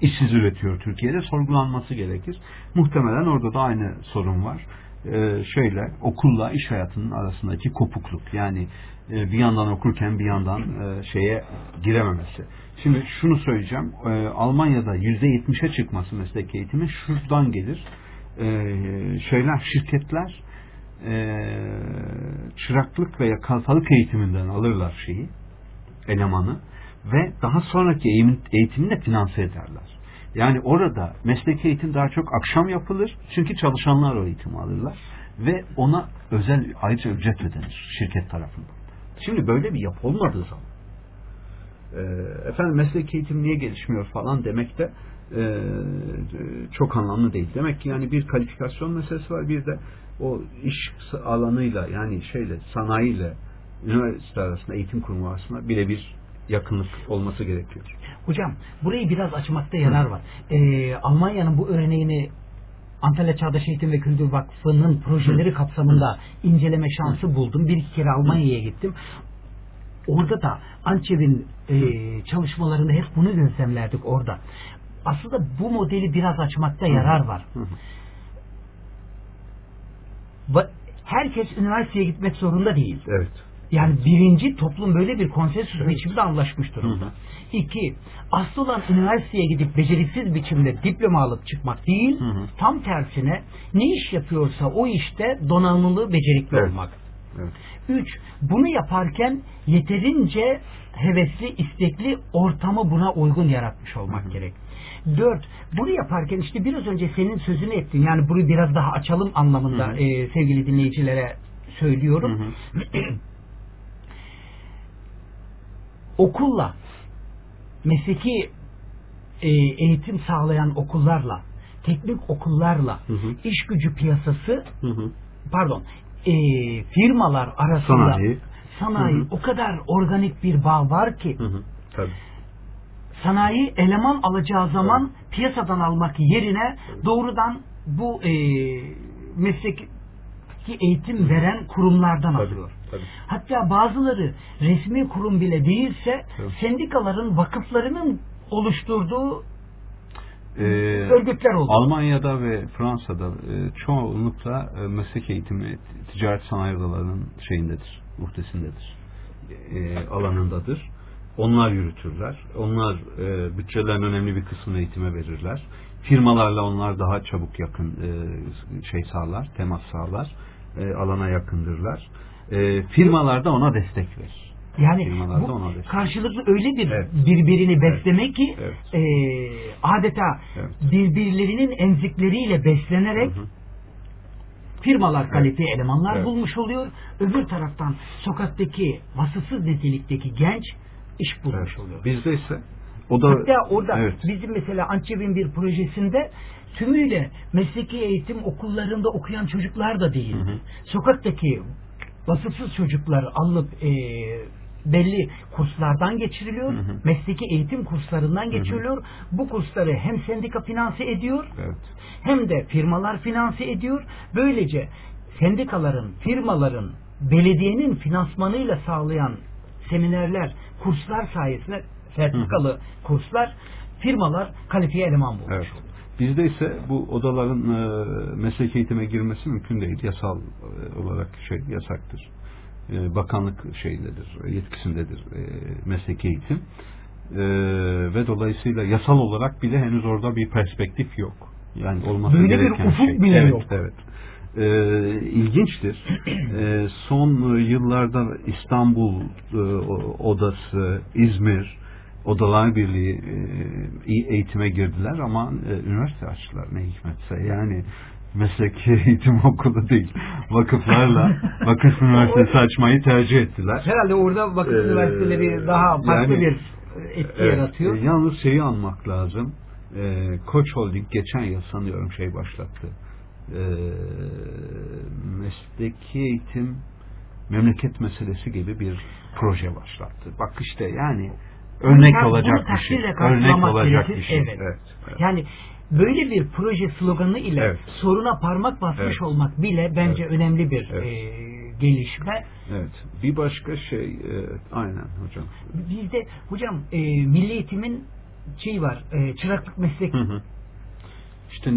işsiz üretiyor Türkiye'de sorgulanması gerekir. Muhtemelen orada da aynı sorun var. Ee, şöyle okulla iş hayatının arasındaki kopukluk yani e, bir yandan okurken bir yandan e, şeye girememesi. Şimdi şunu söyleyeceğim. E, Almanya'da yüzde yetmişe çıkması meslek eğitimi şuradan gelir. E, şeyler şirketler e, çıraklık veya kalfalık eğitiminden alırlar şeyi elemanı ve daha sonraki eğitim, eğitimini de finanse ederler. Yani orada mesleki eğitim daha çok akşam yapılır. Çünkü çalışanlar o eğitimi alırlar. Ve ona özel ayrıca ücret ödenir şirket tarafından. Şimdi böyle bir yapı olmadığı zaman e, efendim mesleki eğitim niye gelişmiyor falan demek de e, çok anlamlı değil. Demek ki yani bir kalifikasyon meselesi var bir de o iş alanıyla yani şeyle sanayiyle üniversite arasında eğitim kurumu arasında birebir yakınlık olması gerekiyor. Hocam burayı biraz açmakta yarar var. Ee, Almanya'nın bu örneğini Antalya Çağdaş Eğitim ve Kültür Vakfı'nın projeleri kapsamında inceleme şansı buldum. Bir iki kere Almanya'ya gittim. Orada da Ançev'in e, çalışmalarında hep bunu gözlemlerdik orada. Aslında bu modeli biraz açmakta yarar var. Herkes üniversiteye gitmek zorunda değil. Evet. Yani birinci toplum böyle bir konsensüs evet. biçimde anlaşmış durumda. Hı hı. İki, asıl olan üniversiteye gidip beceriksiz biçimde diploma alıp çıkmak değil, hı hı. tam tersine ne iş yapıyorsa o işte donanımlı, becerikli evet. olmak. Evet. Üç, bunu yaparken yeterince hevesli, istekli ortamı buna uygun yaratmış olmak hı hı. gerek. Dört, bunu yaparken işte biraz önce senin sözünü ettin. Yani bunu biraz daha açalım anlamında hı hı. E, sevgili dinleyicilere söylüyorum. Hı hı. okulla mesleki e, eğitim sağlayan okullarla teknik okullarla hı hı. iş gücü piyasası hı hı. pardon e, firmalar arasında sanayi, sanayi hı hı. o kadar organik bir bağ var ki hı hı. Tabii. sanayi eleman alacağı zaman Tabii. piyasadan almak yerine doğrudan bu e, mesleki eğitim veren kurumlardan Tabii. alıyor. Tabii. Hatta bazıları resmi kurum bile değilse Tabii. sendikaların vakıflarının oluşturduğu Ee, örgütler oldu. Almanya'da ve Fransa'da e, çoğunlukla e, meslek eğitimi ticaret sanayi odalarının şeyindedir, muhtesindedir. E, alanındadır. Onlar yürütürler. Onlar e, bütçelerin önemli bir kısmını eğitime verirler. Firmalarla onlar daha çabuk yakın e, şey sağlar, temas sağlar. E, alana yakındırlar. E, firmalar da ona destek verir. Yani firmalarda bu karşılıklı öyle bir Evet. birbirini beslemek ki Evet. e, adeta Evet. birbirlerinin emzikleriyle beslenerek Hı hı. firmalar kalifiye elemanlar Evet. bulmuş oluyor. Öbür taraftan sokaktaki vasıfsız nitelikteki genç iş bulmuş Evet. oluyor. Bizde ise o da Hatta orada evet. bizim mesela Antep'in bir projesinde tümüyle mesleki eğitim okullarında okuyan çocuklar da değil. Hı hı. Sokaktaki vasıfsız çocuklar alınıp e, belli kurslardan geçiriliyor. Hı hı. Mesleki eğitim kurslarından geçiriliyor. Bu kursları hem sendika finanse ediyor Evet. hem de firmalar finanse ediyor. Böylece sendikaların, firmaların, belediyenin finansmanıyla sağlayan seminerler, kurslar sayesinde sertifikalı kurslar, firmalar kalifiye eleman bulmuş. Evet. Bizde ise bu odaların e, meslek eğitime girmesi mümkün değil. Yasal e, olarak şey yasaktır. E, bakanlık şeyindedir, yetkisindedir e, meslek eğitim. E, ve dolayısıyla yasal olarak bile henüz orada bir perspektif yok. Yani olması Böyle bir gereken ufuk şey. bile evet, yok. Evet. E, ilginçtir. E, son yıllarda İstanbul e, odası, İzmir, Odalar Birliği e, eğitime girdiler ama e, üniversite açtılar ne hikmetse. Yani mesleki eğitim okulu değil. Vakıflarla vakıf üniversitesi açmayı tercih ettiler. Herhalde orada vakıf Ee, üniversiteleri daha farklı yani- bir etki Evet, yaratıyor. e, yalnız şeyi anmak lazım. E, Koç Holding geçen yıl sanıyorum şey başlattı. E, mesleki eğitim memleket meselesi gibi bir proje başlattı. Bak işte yani örnek Bunu olacak bir şey. Örnek olacak gerekir. bir şey. Evet. Evet, evet. Yani böyle bir proje sloganı ile Evet. soruna parmak basmış Evet. olmak bile bence Evet. önemli bir Evet. e, gelişme. Evet. Bir başka şey e, aynen hocam. Bizde hocam e, milli eğitimin şey var, e, çıraklık meslek Hı hı. İşte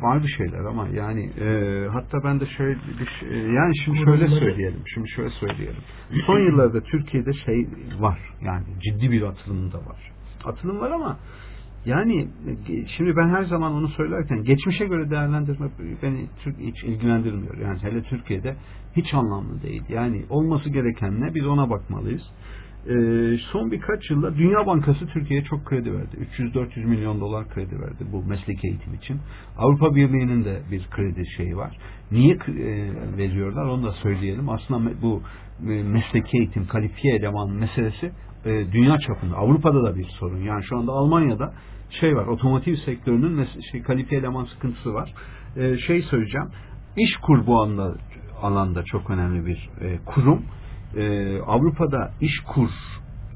var bir şeyler ama yani e, hatta ben de şöyle bir şey, yani şimdi şöyle söyleyelim. Şimdi şöyle söyleyelim. Son yıllarda Türkiye'de şey var. Yani ciddi bir atılım da var. Atılım var ama yani e, şimdi ben her zaman onu söylerken geçmişe göre değerlendirmek beni hiç ilgilendirmiyor. Yani hele Türkiye'de hiç anlamlı değil. Yani olması gereken ne biz ona bakmalıyız. Ee, son birkaç yılda Dünya Bankası Türkiye'ye çok kredi verdi. 300-400 milyon dolar kredi verdi bu mesleki eğitim için. Avrupa Birliği'nin de bir kredi şeyi var. Niye e, veriyorlar onu da söyleyelim. Aslında bu e, mesleki eğitim, kalifiye eleman meselesi e, dünya çapında. Avrupa'da da bir sorun. Yani şu anda Almanya'da şey var. Otomotiv sektörünün şey, kalifiye eleman sıkıntısı var. E, şey söyleyeceğim. İş kur bu anda alanda çok önemli bir e, kurum. Ee, Avrupa'da iş kur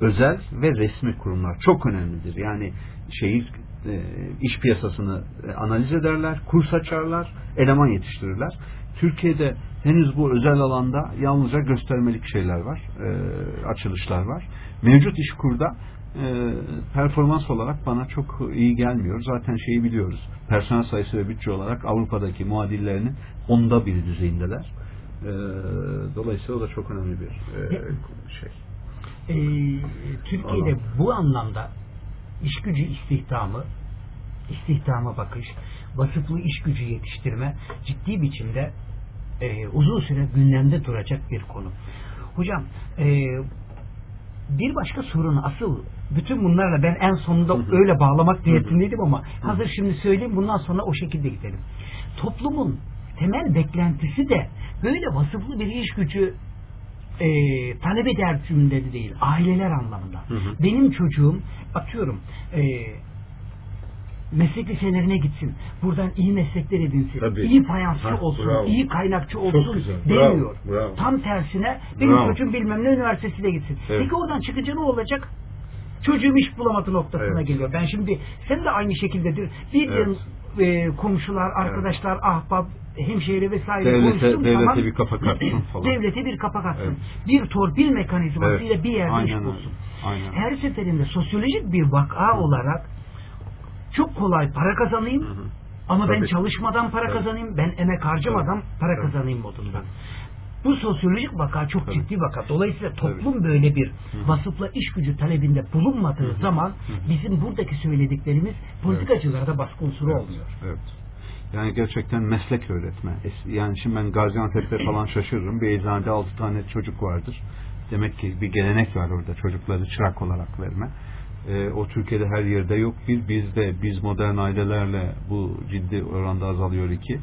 özel ve resmi kurumlar çok önemlidir. Yani şehir e, iş piyasasını e, analiz ederler, kurs açarlar, eleman yetiştirirler. Türkiye'de henüz bu özel alanda yalnızca göstermelik şeyler var, e, açılışlar var. Mevcut iş kurda e, performans olarak bana çok iyi gelmiyor. Zaten şeyi biliyoruz. Personel sayısı ve bütçe olarak Avrupa'daki muadillerinin onda bir düzeyindeler. E, dolayısıyla o da çok önemli bir e, şey. e, Türkiye'de Alan. bu anlamda iş gücü istihdamı, istihdama bakış, vasıflı iş gücü yetiştirme ciddi biçimde e, uzun süre gündemde duracak bir konu. Hocam e, bir başka sorun asıl bütün bunlarla ben en sonunda öyle bağlamak niyetindeydim ama hazır şimdi söyleyeyim bundan sonra o şekilde gidelim. Toplumun temel beklentisi de böyle vasıflı bir iş gücü e, talep eder cümlede değil, aileler anlamında. Hı hı. Benim çocuğum atıyorum e, meslek liselerine gitsin, buradan iyi meslekler edinsin, Tabii. iyi fayansçı Ha, olsun, bravo. iyi kaynakçı olsun demiyor. Bravo, bravo. Tam tersine benim Bravo. çocuğum bilmem ne üniversitesine gitsin. Evet. Peki oradan çıkınca ne olacak? Çocuğum iş bulamadı noktasına Evet. geliyor. Ben şimdi sen de aynı şekildedir. Bir Evet. e, komşular, arkadaşlar, ahbap, hemşehri vesaire devlete, devlete zaman bir kapak atsın falan. devlete bir kapak atsın. Evet. Bir torpil mekanizmasıyla Evet. bir yerde Aynen iş bulsun. Aynen. Her seferinde sosyolojik bir vaka olarak çok kolay para kazanayım Hı hı. ama ben Tabii. çalışmadan para Tabii. kazanayım, ben emek harcamadan para Tabii. kazanayım modunda. Bu sosyolojik vaka çok Tabii. ciddi vaka. Dolayısıyla Tabii. toplum böyle bir vasıfla iş gücü talebinde bulunmadığı Hı hı. zaman bizim buradaki söylediklerimiz politikacılara baskı unsuru Evet, olmuyor. Evet. Yani gerçekten meslek öğretme. Yani şimdi ben Gaziantep'te falan şaşırırım. Bir eczanede altı tane çocuk vardır. Demek ki bir gelenek var orada çocukları çırak olarak verme. Ee, o Türkiye'de her yerde yok. Bir bizde biz modern ailelerle bu ciddi oranda azalıyor iki.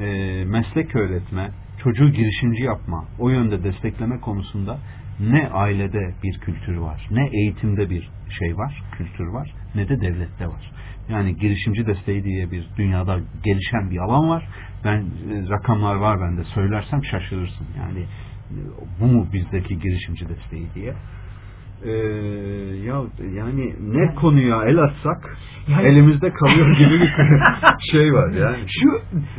Ee, meslek öğretme, çocuğu girişimci yapma, o yönde destekleme konusunda ne ailede bir kültür var, ne eğitimde bir şey var, kültür var, ne de devlette var. Yani girişimci desteği diye bir dünyada gelişen bir alan var. Ben e, rakamlar var bende söylersem şaşırırsın. Yani e, bu mu bizdeki girişimci desteği diye. Ee, ya yani ne konuya el atsak Yani- elimizde kalıyor gibi bir şey var yani. Şu,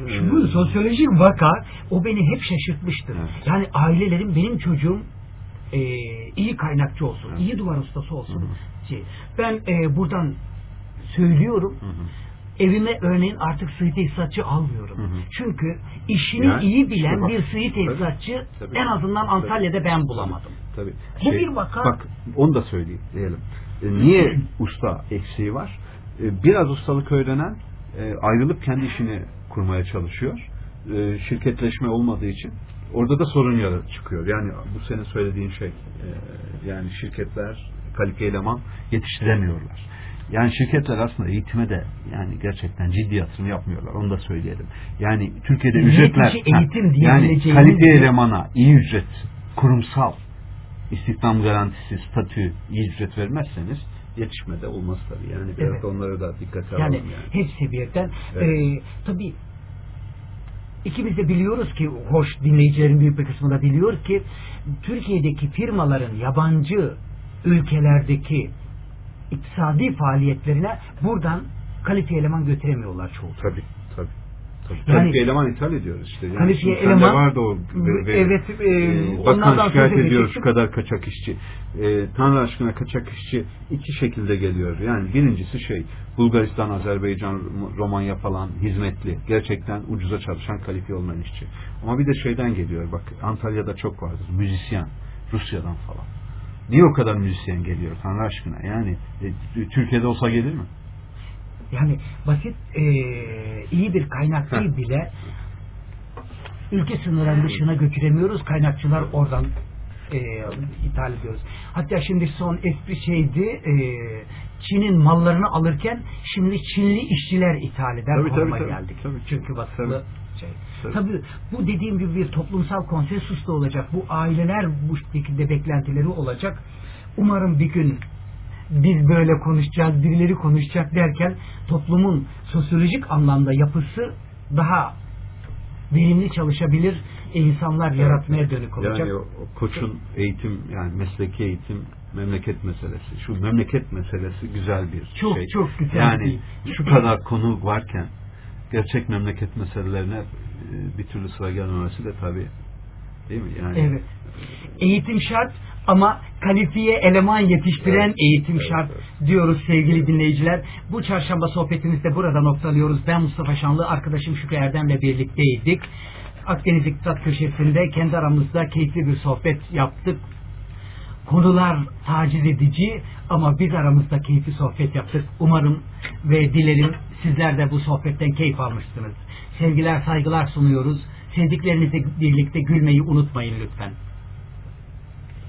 şu bu sosyolojik vaka o beni hep şaşırtmıştır. Evet. Yani ailelerin benim çocuğum e, iyi kaynakçı olsun, Evet. iyi duvar ustası olsun. Hı hı. Şey, ben e, buradan söylüyorum. Hı hı. Evime örneğin artık suyu tesisatçı almıyorum. Hı hı. Çünkü işini Yani iyi işte bilen bak, bir suyu tesisatçı tabii. en azından Antalya'da ben bulamadım. Tabii. Bu bir vaka. Bak onu da söyleyeyim diyelim. E, niye usta eksiği var? E, biraz ustalık öğrenen e, ayrılıp kendi işini kurmaya çalışıyor. E, şirketleşme olmadığı için orada da sorun çıkıyor. Yani bu senin söylediğin şey. e, yani şirketler kalifiye eleman yetiştiremiyorlar. Yani şirketler aslında eğitime de yani gerçekten ciddi yatırım yapmıyorlar. Onu da söyleyelim. Yani Türkiye'de ücretler eğitim yani kalifiye elemana iyi ücret kurumsal istihdam garantisi, statü, iyi ücret vermezseniz yetişmede olmaz tabii. Yani biraz Evet. onlara da dikkate Yani alalım yani. hepsi birden. Evet. Ee, tabii ikimiz de biliyoruz ki hoş dinleyicilerin büyük bir kısmı da biliyor ki Türkiye'deki firmaların yabancı ülkelerdeki iktisadi faaliyetlerine buradan kalifiye eleman götüremiyorlar çoğu. Tabii, tabii. Yani- eleman ithal ediyoruz işte. Yani Kalifiye sende eleman- vardı o ve- ve- Evet, e, e, bakan şikayet ediyor şu kadar kaçak işçi. E, Tanrı aşkına kaçak işçi iki şekilde geliyor. Yani birincisi şey Bulgaristan, Azerbaycan, Romanya falan hizmetli. Gerçekten ucuza çalışan kalifiye olmayan işçi. Ama bir de şeyden geliyor bak Antalya'da çok vardır. Müzisyen. Rusya'dan falan. Niye o kadar müzisyen geliyor Tanrı aşkına? Yani e, Türkiye'de olsa gelir mi? Yani basit e, iyi bir kaynakçıyı bile ülke sınırlarının dışına götüremiyoruz. Kaynakçılar oradan e, ithal ediyoruz. Hatta şimdi son espri şeydi e, Çin'in mallarını alırken şimdi Çinli işçiler ithal eder Tabii, konuma tabii, tabii. geldik. Tabii. Çünkü basılı şey. Tabii. Tabii bu dediğim gibi bir toplumsal konsensus da olacak. Bu aileler bu şekilde beklentileri olacak. Umarım bir gün biz böyle konuşacağız, birileri konuşacak derken toplumun sosyolojik anlamda yapısı daha verimli çalışabilir insanlar yaratmaya dönük olacak. Yani o, koçun eğitim yani mesleki eğitim memleket meselesi. Şu memleket meselesi güzel bir Çok, şey. çok güzel Yani şu kadar konu varken gerçek memleket meselelerine e, bir türlü sıra gelmemesi de tabii değil mi? Yani Evet. Eğitim şart ama kalifiye eleman yetiştiren Evet. eğitim Evet, şart evet. diyoruz sevgili dinleyiciler. Bu çarşamba sohbetimizi de burada noktalıyoruz. Ben Mustafa Şanlı, arkadaşım Şükrü Erdem'le birlikteydik. Akdeniz İktisat Köşesi'nde kendi aramızda keyifli bir sohbet yaptık. Konular taciz edici ama biz aramızda keyifli sohbet yaptık. Umarım ve dilerim sizler de bu sohbetten keyif almışsınız. Sevgiler, saygılar sunuyoruz. Sevdiklerinizle birlikte gülmeyi unutmayın lütfen.